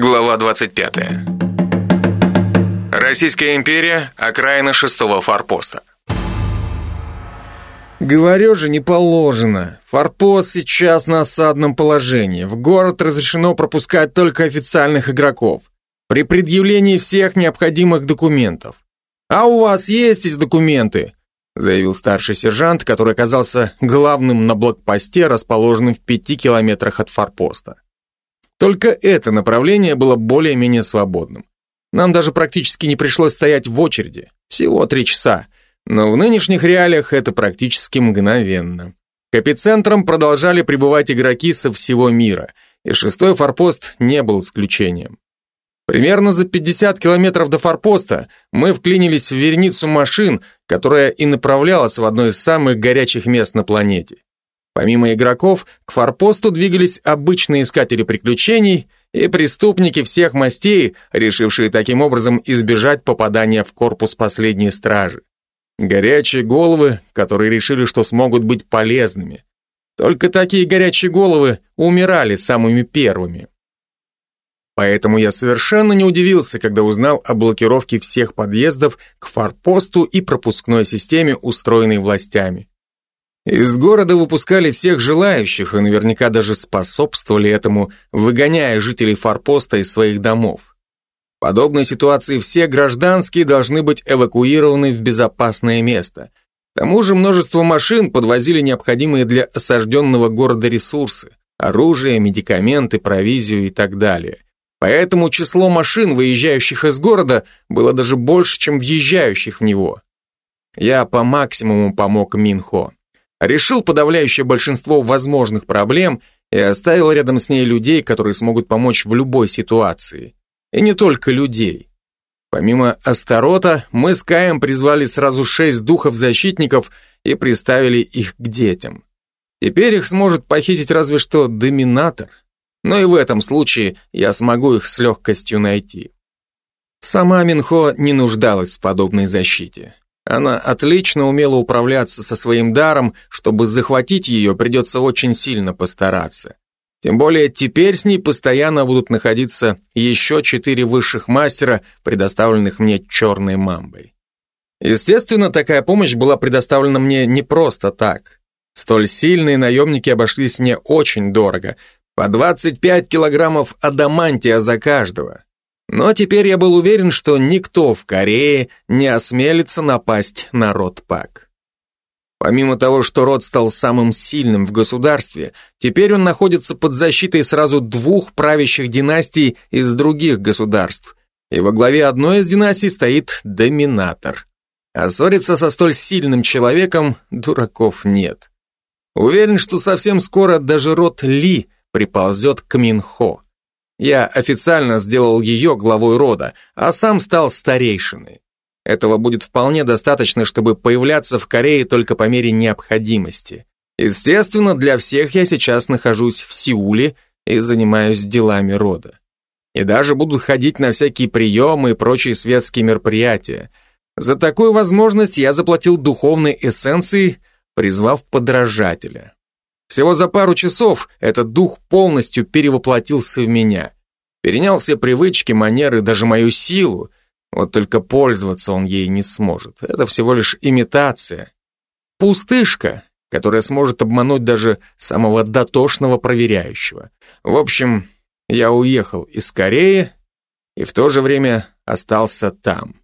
Глава 25. Российская империя, окраина шестого форпоста. Говорю же, не положено. Форпост сейчас на осадном положении. В город разрешено пропускать только официальных игроков. При предъявлении всех необходимых документов. А у вас есть эти документы? Заявил старший сержант, который оказался главным на блокпосте, расположенном в пяти километрах от форпоста. Только это направление было более-менее свободным. Нам даже практически не пришлось стоять в очереди. Всего три часа. Но в нынешних реалиях это практически мгновенно. К эпицентрам продолжали прибывать игроки со всего мира, и шестой форпост не был исключением. Примерно за 50 километров до форпоста мы вклинились в верницу машин, которая и направлялась в одно из самых горячих мест на планете. Помимо игроков, к форпосту двигались обычные искатели приключений и преступники всех мастей, решившие таким образом избежать попадания в корпус последней стражи. Горячие головы, которые решили, что смогут быть полезными. Только такие горячие головы умирали самыми первыми. Поэтому я совершенно не удивился, когда узнал о блокировке всех подъездов к форпосту и пропускной системе, устроенной властями. Из города выпускали всех желающих и наверняка даже способствовали этому, выгоняя жителей форпоста из своих домов. В подобной ситуации все гражданские должны быть эвакуированы в безопасное место. К тому же множество машин подвозили необходимые для осажденного города ресурсы, оружие, медикаменты, провизию и так далее. Поэтому число машин, выезжающих из города, было даже больше, чем въезжающих в него. Я по максимуму помог Минхо решил подавляющее большинство возможных проблем и оставил рядом с ней людей, которые смогут помочь в любой ситуации. И не только людей. Помимо Астарота, мы с Каем призвали сразу шесть духов-защитников и приставили их к детям. Теперь их сможет похитить разве что Доминатор. Но и в этом случае я смогу их с легкостью найти. Сама Минхо не нуждалась в подобной защите. Она отлично умела управляться со своим даром, чтобы захватить ее, придется очень сильно постараться. Тем более теперь с ней постоянно будут находиться еще четыре высших мастера, предоставленных мне черной мамбой. Естественно, такая помощь была предоставлена мне не просто так. Столь сильные наемники обошлись мне очень дорого, по 25 килограммов адамантия за каждого. Но теперь я был уверен, что никто в Корее не осмелится напасть на род Пак. Помимо того, что род стал самым сильным в государстве, теперь он находится под защитой сразу двух правящих династий из других государств, и во главе одной из династий стоит доминатор. А ссориться со столь сильным человеком дураков нет. Уверен, что совсем скоро даже род Ли приползет к Минхо. Я официально сделал ее главой рода, а сам стал старейшиной. Этого будет вполне достаточно, чтобы появляться в Корее только по мере необходимости. Естественно, для всех я сейчас нахожусь в Сеуле и занимаюсь делами рода. И даже буду ходить на всякие приемы и прочие светские мероприятия. За такую возможность я заплатил духовной эссенцией, призвав подражателя. Всего за пару часов этот дух полностью перевоплотился в меня. Перенял все привычки, манеры, даже мою силу. Вот только пользоваться он ей не сможет. Это всего лишь имитация. Пустышка, которая сможет обмануть даже самого дотошного проверяющего. В общем, я уехал из Кореи и в то же время остался там.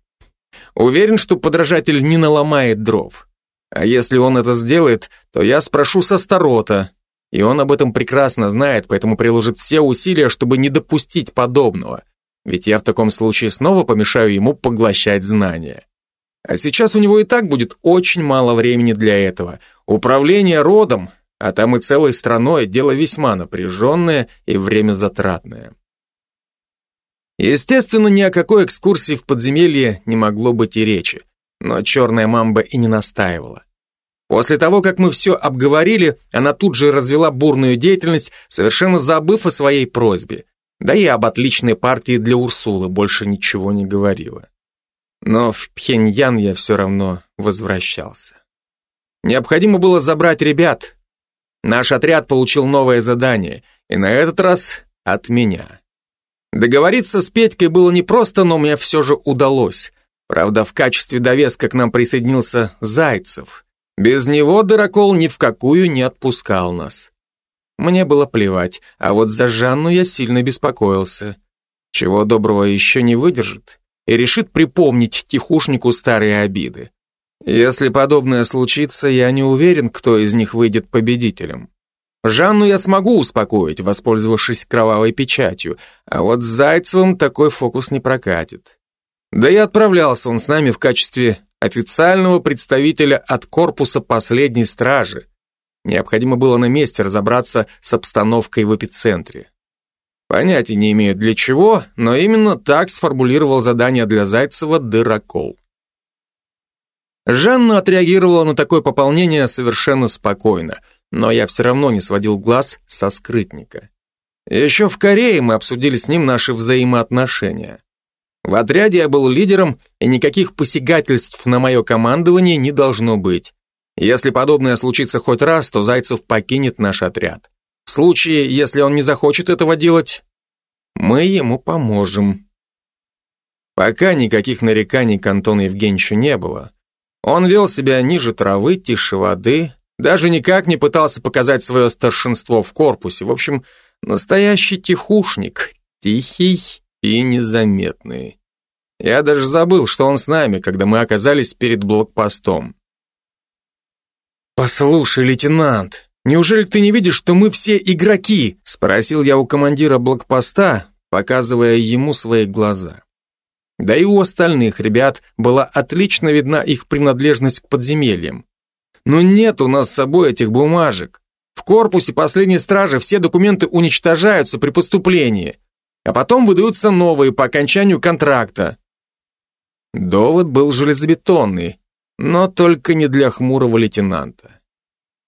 Уверен, что подражатель не наломает дров. А если он это сделает, то я спрошу со Старота, и он об этом прекрасно знает, поэтому приложит все усилия, чтобы не допустить подобного. Ведь я в таком случае снова помешаю ему поглощать знания. А сейчас у него и так будет очень мало времени для этого. Управление родом, а там и целой страной, дело весьма напряженное и время затратное. Естественно, ни о какой экскурсии в подземелье не могло быть и речи но черная мамба и не настаивала. После того, как мы все обговорили, она тут же развела бурную деятельность, совершенно забыв о своей просьбе. Да и об отличной партии для Урсулы больше ничего не говорила. Но в Пхеньян я все равно возвращался. Необходимо было забрать ребят. Наш отряд получил новое задание, и на этот раз от меня. Договориться с Петькой было непросто, но мне все же удалось. Правда, в качестве довеска к нам присоединился Зайцев. Без него Дырокол ни в какую не отпускал нас. Мне было плевать, а вот за Жанну я сильно беспокоился. Чего доброго еще не выдержит и решит припомнить тихушнику старые обиды. Если подобное случится, я не уверен, кто из них выйдет победителем. Жанну я смогу успокоить, воспользовавшись кровавой печатью, а вот с Зайцевым такой фокус не прокатит. Да и отправлялся он с нами в качестве официального представителя от корпуса последней стражи. Необходимо было на месте разобраться с обстановкой в эпицентре. Понятия не имею для чего, но именно так сформулировал задание для Зайцева Дырокол. Жанна отреагировала на такое пополнение совершенно спокойно, но я все равно не сводил глаз со скрытника. Еще в Корее мы обсудили с ним наши взаимоотношения. В отряде я был лидером, и никаких посягательств на мое командование не должно быть. Если подобное случится хоть раз, то Зайцев покинет наш отряд. В случае, если он не захочет этого делать, мы ему поможем. Пока никаких нареканий к Антону Евгеньевичу не было. Он вел себя ниже травы, тише воды, даже никак не пытался показать свое старшинство в корпусе. В общем, настоящий тихушник, тихий и незаметный. Я даже забыл, что он с нами, когда мы оказались перед блокпостом. «Послушай, лейтенант, неужели ты не видишь, что мы все игроки?» Спросил я у командира блокпоста, показывая ему свои глаза. Да и у остальных ребят была отлично видна их принадлежность к подземельям. Но нет у нас с собой этих бумажек. В корпусе последней стражи все документы уничтожаются при поступлении, а потом выдаются новые по окончанию контракта. Довод был железобетонный, но только не для хмурого лейтенанта.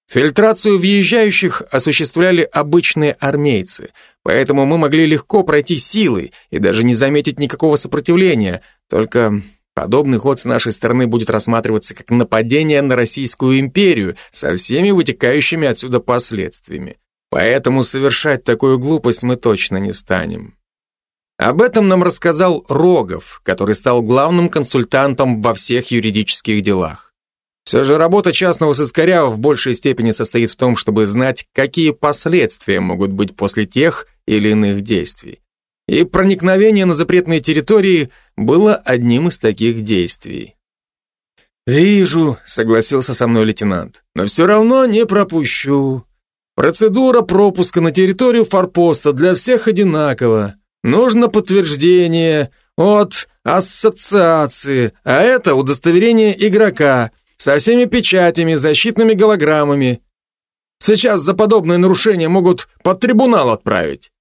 Фильтрацию въезжающих осуществляли обычные армейцы, поэтому мы могли легко пройти силой и даже не заметить никакого сопротивления, только подобный ход с нашей стороны будет рассматриваться как нападение на Российскую империю со всеми вытекающими отсюда последствиями. Поэтому совершать такую глупость мы точно не станем. Об этом нам рассказал Рогов, который стал главным консультантом во всех юридических делах. Все же работа частного сыскаря в большей степени состоит в том, чтобы знать, какие последствия могут быть после тех или иных действий. И проникновение на запретные территории было одним из таких действий. «Вижу», — согласился со мной лейтенант, «но все равно не пропущу. Процедура пропуска на территорию форпоста для всех одинакова. Нужно подтверждение от ассоциации, а это удостоверение игрока» со всеми печатями, защитными голограммами. Сейчас за подобное нарушение могут под трибунал отправить.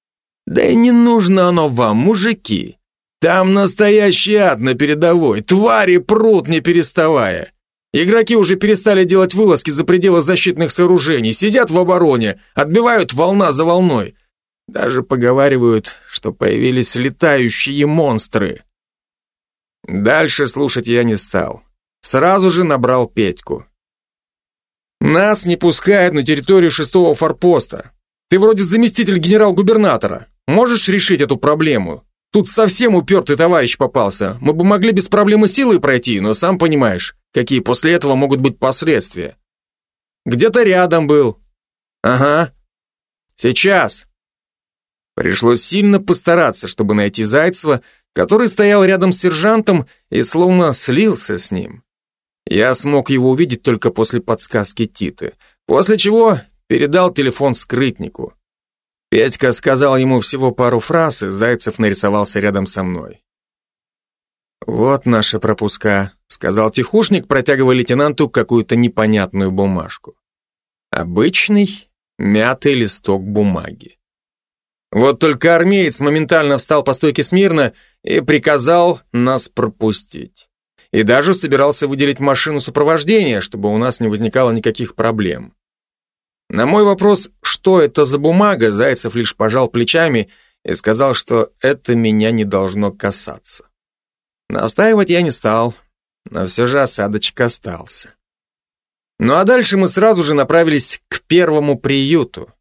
Да и не нужно оно вам, мужики. Там настоящий ад на передовой, твари прут не переставая. Игроки уже перестали делать вылазки за пределы защитных сооружений, сидят в обороне, отбивают волна за волной. Даже поговаривают, что появились летающие монстры. Дальше слушать я не стал. Сразу же набрал Петьку. Нас не пускают на территорию шестого форпоста. Ты вроде заместитель генерал-губернатора. Можешь решить эту проблему? Тут совсем упертый товарищ попался. Мы бы могли без проблемы силой пройти, но сам понимаешь, какие после этого могут быть последствия. Где-то рядом был. Ага. Сейчас. Пришлось сильно постараться, чтобы найти Зайцева, который стоял рядом с сержантом и словно слился с ним. Я смог его увидеть только после подсказки Титы, после чего передал телефон скрытнику. Петька сказал ему всего пару фраз, и Зайцев нарисовался рядом со мной. «Вот наши пропуска», — сказал тихушник, протягивая лейтенанту какую-то непонятную бумажку. Обычный мятый листок бумаги. Вот только армеец моментально встал по стойке смирно и приказал нас пропустить и даже собирался выделить машину сопровождения, чтобы у нас не возникало никаких проблем. На мой вопрос, что это за бумага, Зайцев лишь пожал плечами и сказал, что это меня не должно касаться. Настаивать я не стал, но все же осадочек остался. Ну а дальше мы сразу же направились к первому приюту.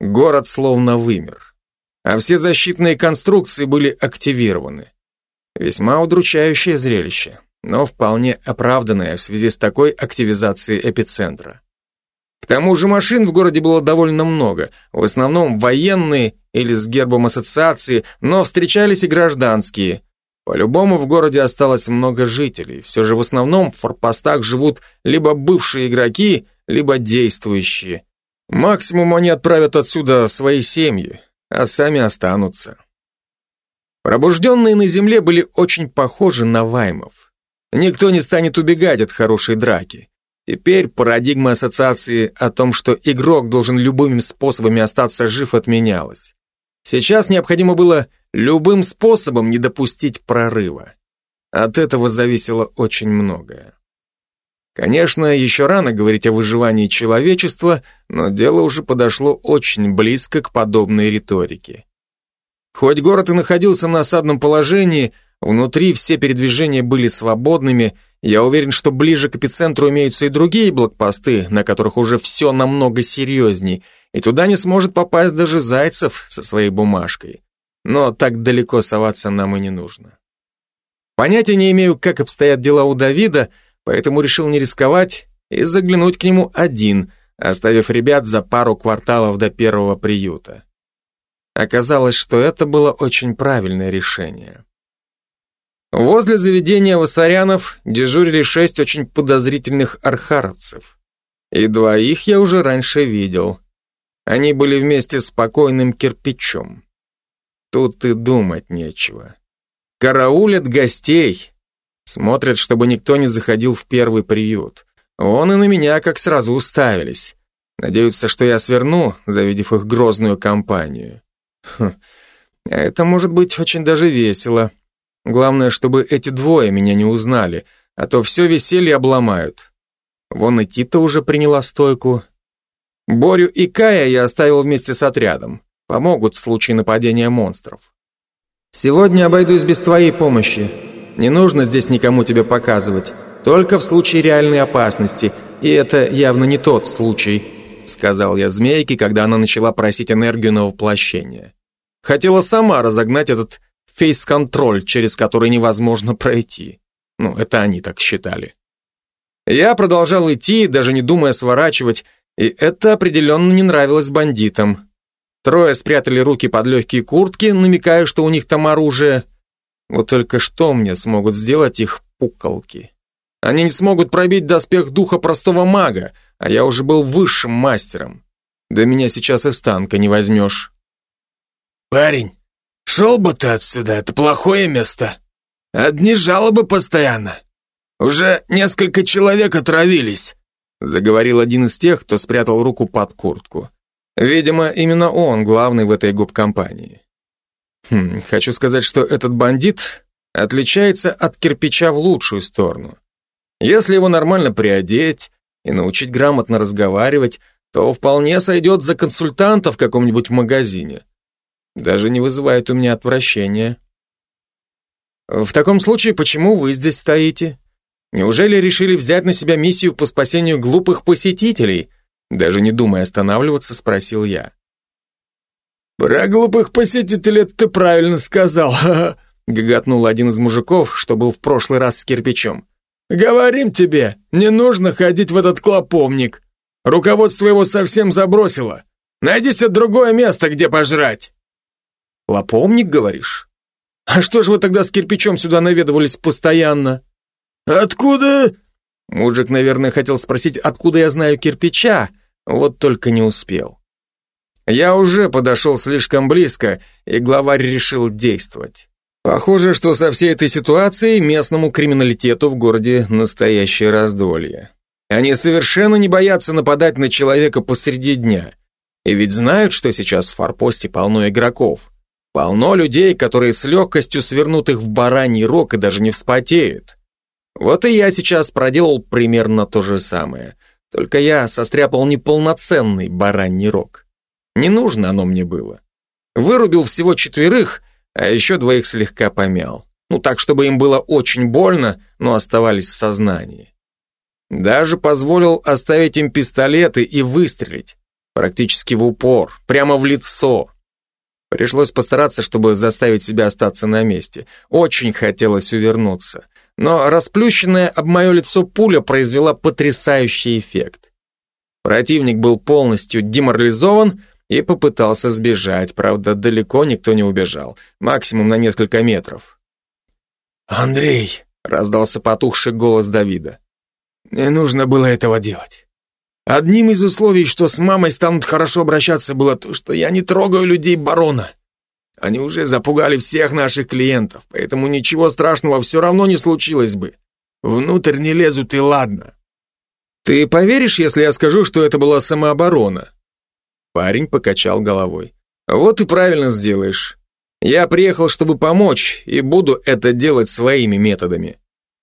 Город словно вымер. а все защитные конструкции были активированы. Весьма удручающее зрелище, но вполне оправданное в связи с такой активизацией эпицентра. К тому же машин в городе было довольно много, в основном военные или с гербом ассоциации, но встречались и гражданские. По-любому в городе осталось много жителей, все же в основном в форпостах живут либо бывшие игроки, либо действующие. Максимум они отправят отсюда свои семьи, а сами останутся. Пробужденные на земле были очень похожи на ваймов. Никто не станет убегать от хорошей драки. Теперь парадигма ассоциации о том, что игрок должен любыми способами остаться жив, отменялась. Сейчас необходимо было любым способом не допустить прорыва. От этого зависело очень многое. Конечно, еще рано говорить о выживании человечества, но дело уже подошло очень близко к подобной риторике. Хоть город и находился на осадном положении, внутри все передвижения были свободными, я уверен, что ближе к эпицентру имеются и другие блокпосты, на которых уже все намного серьезней, и туда не сможет попасть даже Зайцев со своей бумажкой. Но так далеко соваться нам и не нужно. Понятия не имею, как обстоят дела у Давида, поэтому решил не рисковать и заглянуть к нему один, оставив ребят за пару кварталов до первого приюта. Оказалось, что это было очень правильное решение. Возле заведения Васарянов дежурили шесть очень подозрительных архаровцев. И двоих я уже раньше видел. Они были вместе с покойным кирпичом. Тут и думать нечего. Караулят гостей. Смотрят, чтобы никто не заходил в первый приют. Он и на меня как сразу уставились. Надеются, что я сверну, завидев их грозную компанию. Хм, это может быть очень даже весело. Главное, чтобы эти двое меня не узнали, а то все веселье обломают. Вон и Тита уже приняла стойку. Борю и Кая я оставил вместе с отрядом. Помогут в случае нападения монстров. Сегодня обойдусь без твоей помощи. Не нужно здесь никому тебе показывать. Только в случае реальной опасности. И это явно не тот случай, сказал я змейке, когда она начала просить энергию на воплощение. Хотела сама разогнать этот фейс-контроль, через который невозможно пройти. Ну, это они так считали. Я продолжал идти, даже не думая сворачивать, и это определенно не нравилось бандитам. Трое спрятали руки под легкие куртки, намекая, что у них там оружие. Вот только что мне смогут сделать их пуколки? Они не смогут пробить доспех духа простого мага, а я уже был высшим мастером. Да меня сейчас из танка не возьмешь. «Парень, Шел бы ты отсюда, это плохое место. Одни жалобы постоянно. Уже несколько человек отравились, заговорил один из тех, кто спрятал руку под куртку. Видимо, именно он главный в этой гоп-компании. Хм, хочу сказать, что этот бандит отличается от кирпича в лучшую сторону. Если его нормально приодеть и научить грамотно разговаривать, то вполне сойдет за консультанта в каком-нибудь магазине. Даже не вызывает у меня отвращения. В таком случае, почему вы здесь стоите? Неужели решили взять на себя миссию по спасению глупых посетителей? Даже не думая останавливаться, спросил я. Про глупых посетителей ты правильно сказал, гоготнул один из мужиков, что был в прошлый раз с кирпичом. Говорим тебе, не нужно ходить в этот клоповник. Руководство его совсем забросило. Найди себе другое место, где пожрать. Лопомник, говоришь? А что же вы тогда с кирпичом сюда наведывались постоянно? Откуда? Мужик, наверное, хотел спросить, откуда я знаю кирпича, вот только не успел. Я уже подошел слишком близко, и главарь решил действовать. Похоже, что со всей этой ситуацией местному криминалитету в городе настоящее раздолье. Они совершенно не боятся нападать на человека посреди дня. И ведь знают, что сейчас в форпосте полно игроков. Полно людей, которые с легкостью свернут их в бараний рог и даже не вспотеют. Вот и я сейчас проделал примерно то же самое. Только я состряпал неполноценный бараний рог. Не нужно оно мне было. Вырубил всего четверых, а еще двоих слегка помял. Ну так, чтобы им было очень больно, но оставались в сознании. Даже позволил оставить им пистолеты и выстрелить. Практически в упор, прямо в лицо. Пришлось постараться, чтобы заставить себя остаться на месте. Очень хотелось увернуться. Но расплющенная об мое лицо пуля произвела потрясающий эффект. Противник был полностью деморализован и попытался сбежать. Правда, далеко никто не убежал. Максимум на несколько метров. «Андрей!» — раздался потухший голос Давида. «Не нужно было этого делать. Одним из условий, что с мамой станут хорошо обращаться, было то, что я не трогаю людей барона. Они уже запугали всех наших клиентов, поэтому ничего страшного все равно не случилось бы. Внутрь не лезут и ладно. Ты поверишь, если я скажу, что это была самооборона? Парень покачал головой. Вот и правильно сделаешь. Я приехал, чтобы помочь, и буду это делать своими методами.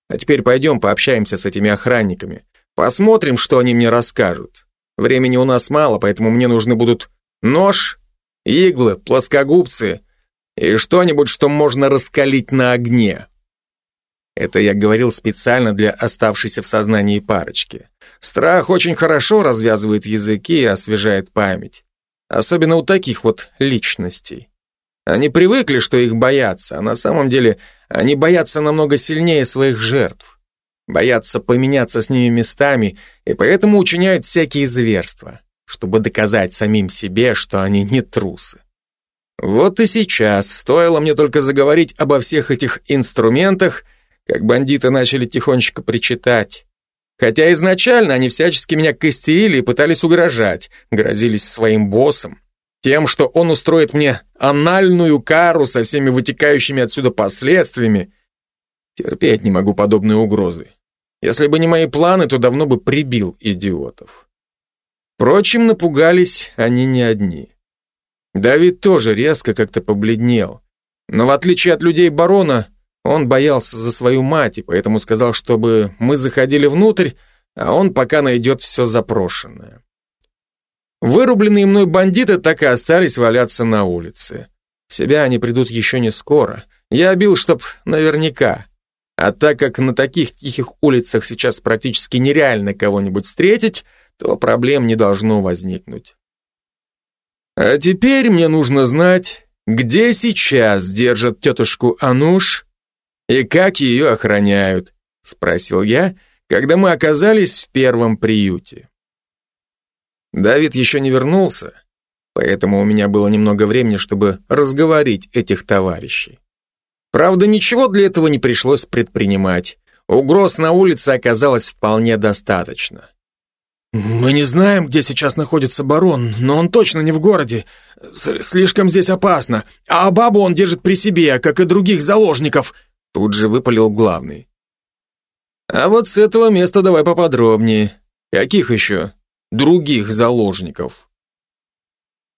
А теперь пойдем пообщаемся с этими охранниками. Посмотрим, что они мне расскажут. Времени у нас мало, поэтому мне нужны будут нож, иглы, плоскогубцы и что-нибудь, что можно раскалить на огне. Это я говорил специально для оставшейся в сознании парочки. Страх очень хорошо развязывает языки и освежает память. Особенно у таких вот личностей. Они привыкли, что их боятся, а на самом деле они боятся намного сильнее своих жертв боятся поменяться с ними местами и поэтому учиняют всякие зверства, чтобы доказать самим себе, что они не трусы. Вот и сейчас, стоило мне только заговорить обо всех этих инструментах, как бандиты начали тихонечко причитать. Хотя изначально они всячески меня костерили и пытались угрожать, грозились своим боссом, тем, что он устроит мне анальную кару со всеми вытекающими отсюда последствиями. Терпеть не могу подобные угрозы. Если бы не мои планы, то давно бы прибил идиотов. Впрочем, напугались они не одни. Давид тоже резко как-то побледнел. Но в отличие от людей барона, он боялся за свою мать, и поэтому сказал, чтобы мы заходили внутрь, а он пока найдет все запрошенное. Вырубленные мной бандиты так и остались валяться на улице. В себя они придут еще не скоро. Я бил, чтоб наверняка. А так как на таких тихих улицах сейчас практически нереально кого-нибудь встретить, то проблем не должно возникнуть. А теперь мне нужно знать, где сейчас держат тетушку Ануш и как ее охраняют, спросил я, когда мы оказались в первом приюте. Давид еще не вернулся, поэтому у меня было немного времени, чтобы разговорить этих товарищей. Правда, ничего для этого не пришлось предпринимать. Угроз на улице оказалось вполне достаточно. «Мы не знаем, где сейчас находится барон, но он точно не в городе. С Слишком здесь опасно. А бабу он держит при себе, как и других заложников», тут же выпалил главный. «А вот с этого места давай поподробнее. Каких еще других заложников?»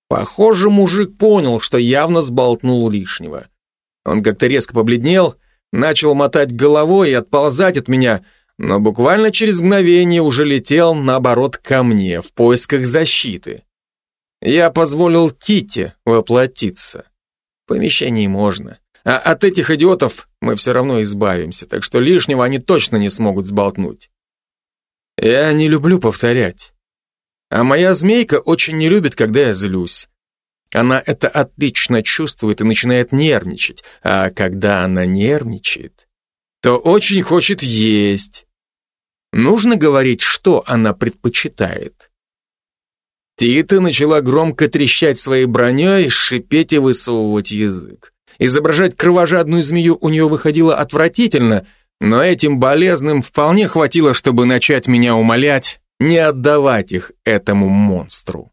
Похоже, мужик понял, что явно сболтнул лишнего. Он как-то резко побледнел, начал мотать головой и отползать от меня, но буквально через мгновение уже летел, наоборот, ко мне, в поисках защиты. Я позволил Тите воплотиться. В помещении можно. А от этих идиотов мы все равно избавимся, так что лишнего они точно не смогут сболтнуть. Я не люблю повторять. А моя змейка очень не любит, когда я злюсь. Она это отлично чувствует и начинает нервничать. А когда она нервничает, то очень хочет есть. Нужно говорить, что она предпочитает. Тита начала громко трещать своей броней, шипеть и высовывать язык. Изображать кровожадную змею у нее выходило отвратительно, но этим болезным вполне хватило, чтобы начать меня умолять не отдавать их этому монстру.